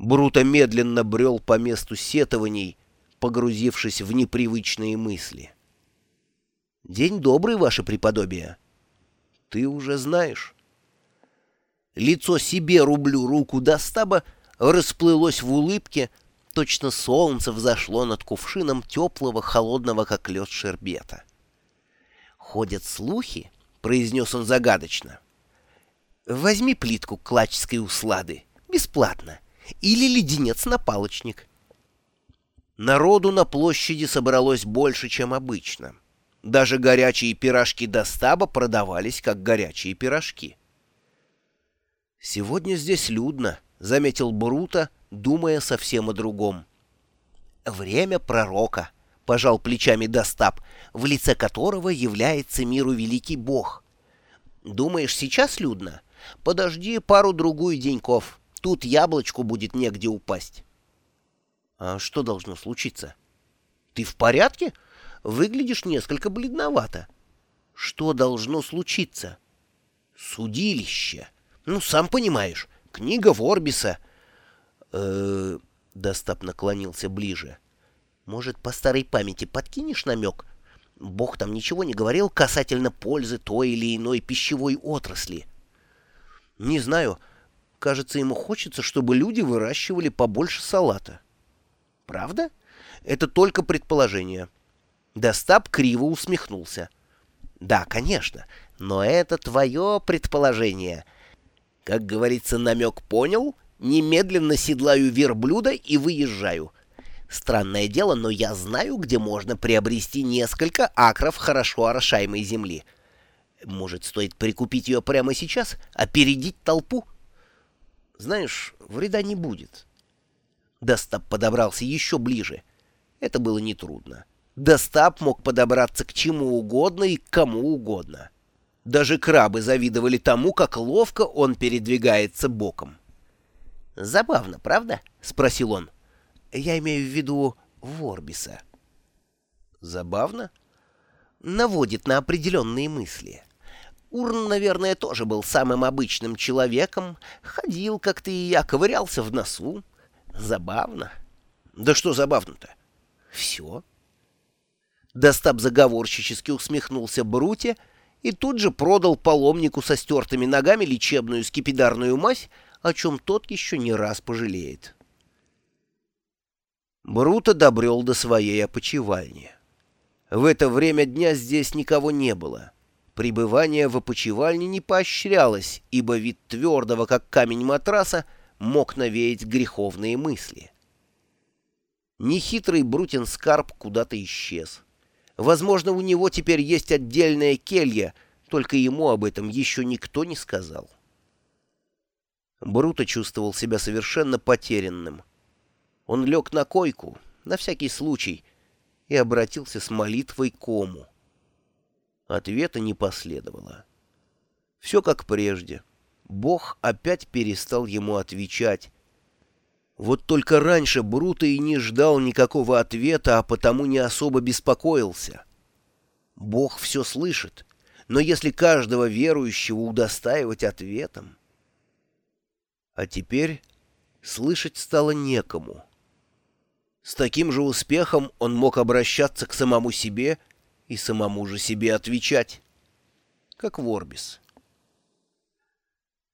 Бруто медленно брел по месту сетований, погрузившись в непривычные мысли. «День добрый, ваше преподобие!» «Ты уже знаешь». Лицо себе рублю руку до стаба расплылось в улыбке, точно солнце взошло над кувшином теплого, холодного, как лед шербета. «Ходят слухи», — произнес он загадочно. «Возьми плитку клачской услады, бесплатно, или леденец на палочник». Народу на площади собралось больше, чем обычно. Даже горячие пирожки до стаба продавались, как горячие пирожки. «Сегодня здесь людно», — заметил Брута, думая совсем о другом. «Время пророка», — пожал плечами Достап, в лице которого является миру великий бог. «Думаешь, сейчас людно? Подожди пару-другую деньков. Тут яблочку будет негде упасть». «А что должно случиться?» «Ты в порядке? Выглядишь несколько бледновато». «Что должно случиться?» «Судилище. Ну, сам понимаешь, книга Ворбиса». «Э-э...» Достап наклонился ближе. «Может, по старой памяти подкинешь намек? Бог там ничего не говорил касательно пользы той или иной пищевой отрасли». «Не знаю. Кажется, ему хочется, чтобы люди выращивали побольше салата». Правда? Это только предположение. Достап криво усмехнулся. Да, конечно, но это твое предположение. Как говорится, намек понял, немедленно седлаю верблюда и выезжаю. Странное дело, но я знаю, где можно приобрести несколько акров хорошо орошаемой земли. Может, стоит прикупить ее прямо сейчас, опередить толпу? Знаешь, вреда не будет. Достап подобрался еще ближе. Это было нетрудно. Достап мог подобраться к чему угодно и к кому угодно. Даже крабы завидовали тому, как ловко он передвигается боком. «Забавно, правда?» — спросил он. «Я имею в виду Ворбиса». «Забавно?» «Наводит на определенные мысли». Урн, наверное, тоже был самым обычным человеком, ходил, как ты и я, ковырялся в носу, Забавно. Да что забавно-то? Все. Достап заговорщически усмехнулся Бруте и тут же продал паломнику со стертыми ногами лечебную скипидарную мазь, о чем тот еще не раз пожалеет. Бруто добрел до своей опочивальни. В это время дня здесь никого не было. Пребывание в опочивальне не поощрялось, ибо вид твердого, как камень матраса, мог навеять греховные мысли. Нехитрый Брутин Скарб куда-то исчез. Возможно, у него теперь есть отдельная келья, только ему об этом еще никто не сказал. Бруто чувствовал себя совершенно потерянным. Он лег на койку, на всякий случай, и обратился с молитвой к Ому. Ответа не последовало. Все как прежде — Бог опять перестал ему отвечать. Вот только раньше Бруто и не ждал никакого ответа, а потому не особо беспокоился. Бог все слышит, но если каждого верующего удостаивать ответом... А теперь слышать стало некому. С таким же успехом он мог обращаться к самому себе и самому же себе отвечать, как Ворбис.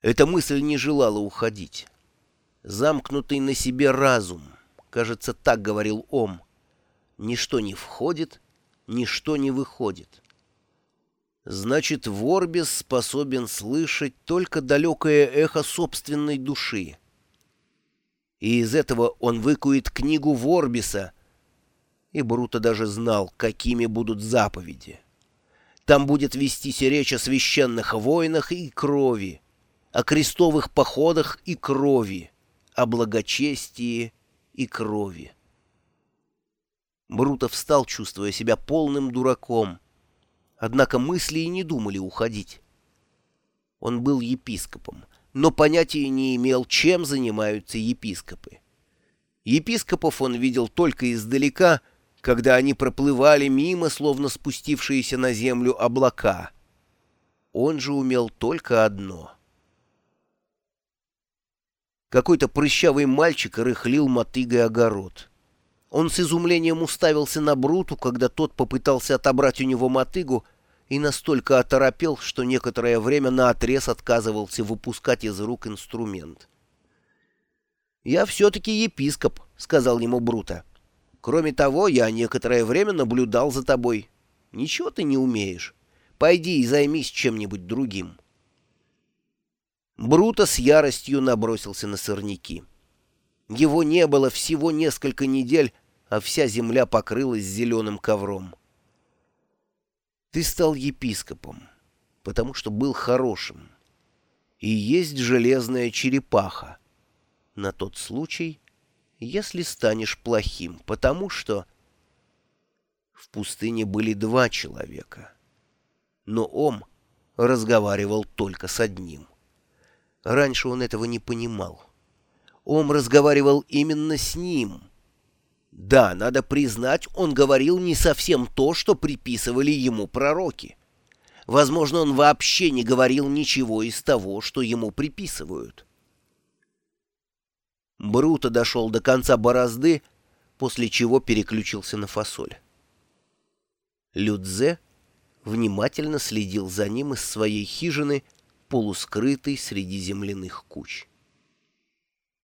Эта мысль не желала уходить. Замкнутый на себе разум, кажется, так говорил Ом. Ничто не входит, ничто не выходит. Значит, Ворбис способен слышать только далекое эхо собственной души. И из этого он выкует книгу Ворбиса, и Бруто даже знал, какими будут заповеди. Там будет вестись речь о священных войнах и крови, о крестовых походах и крови, о благочестии и крови. Брутов встал, чувствуя себя полным дураком. Однако мысли и не думали уходить. Он был епископом, но понятия не имел, чем занимаются епископы. Епископов он видел только издалека, когда они проплывали мимо, словно спустившиеся на землю облака. Он же умел только одно — Какой-то прыщавый мальчик рыхлил мотыгой огород. Он с изумлением уставился на Бруту, когда тот попытался отобрать у него мотыгу, и настолько оторопел, что некоторое время наотрез отказывался выпускать из рук инструмент. «Я все-таки епископ», — сказал ему Брута. «Кроме того, я некоторое время наблюдал за тобой. Ничего ты не умеешь. Пойди и займись чем-нибудь другим». Брута с яростью набросился на сорняки. Его не было всего несколько недель, а вся земля покрылась зеленым ковром. Ты стал епископом, потому что был хорошим. И есть железная черепаха. На тот случай, если станешь плохим, потому что... В пустыне были два человека. Но Ом разговаривал только с одним. Раньше он этого не понимал. Ом разговаривал именно с ним — да, надо признать, он говорил не совсем то, что приписывали ему пророки. Возможно, он вообще не говорил ничего из того, что ему приписывают. Бруто дошел до конца борозды, после чего переключился на фасоль. Людзе внимательно следил за ним из своей хижины, полускрытой среди земляных куч.